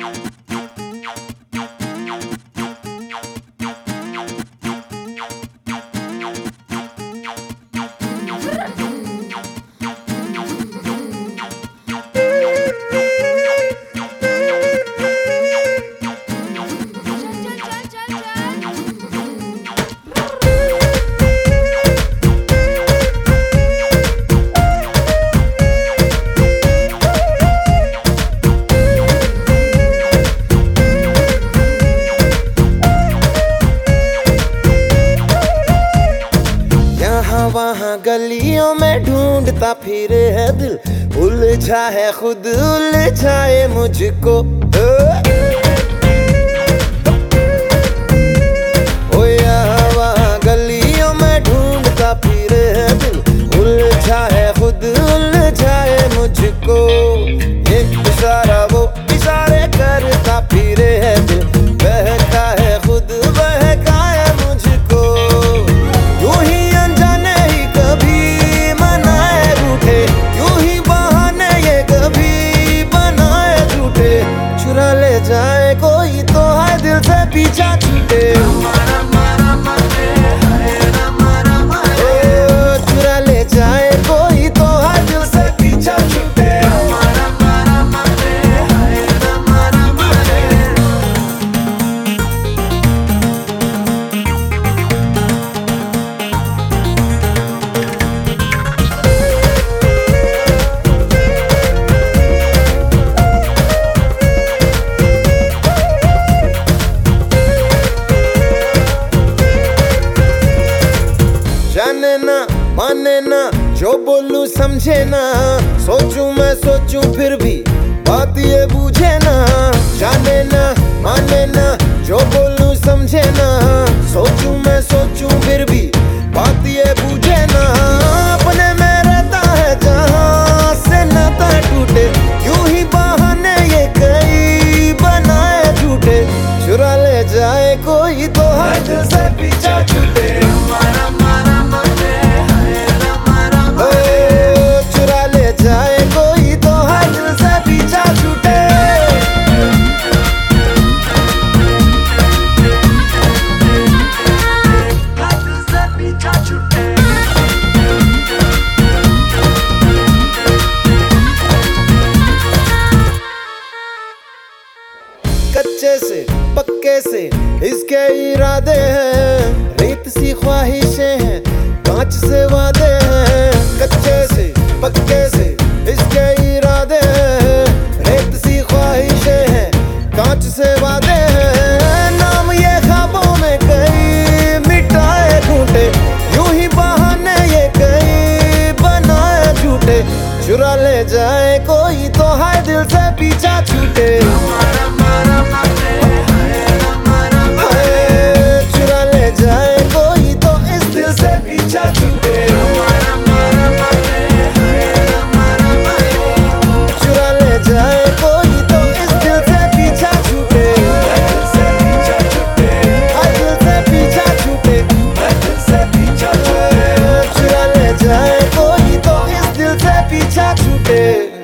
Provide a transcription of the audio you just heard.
Música वहाँ गलियों में ढूंढता फिर है दिल। उलझा है खुद उलझाए मुझको। ओ गलियों में ढूंढता फिर है दिल। उलझा है खुद उलझाए मुझको। जो बोलू समझे ना, सोचू मैं सोचू फिर भी बात ये बूझे ना। जाने ना, माने ना, जो बोलूँ समझे ना, सोचूं मैं सोचूं फिर भी बात ये बूझे ना। अपने में रहता है जहाँ से नाता टूटे, यूँ ही बहाने ये कई बनाए झूठे। चुरा ले जाए कोई तो कच्चे से, पक्के से, इसके इरादे हैं। रेत सी ख्वाहिशें हैं, कांच से वादे हैं। कच्चे से, पक्के से जाए कोई तो है तो इस दिल से पीछा छूटे। Yeah.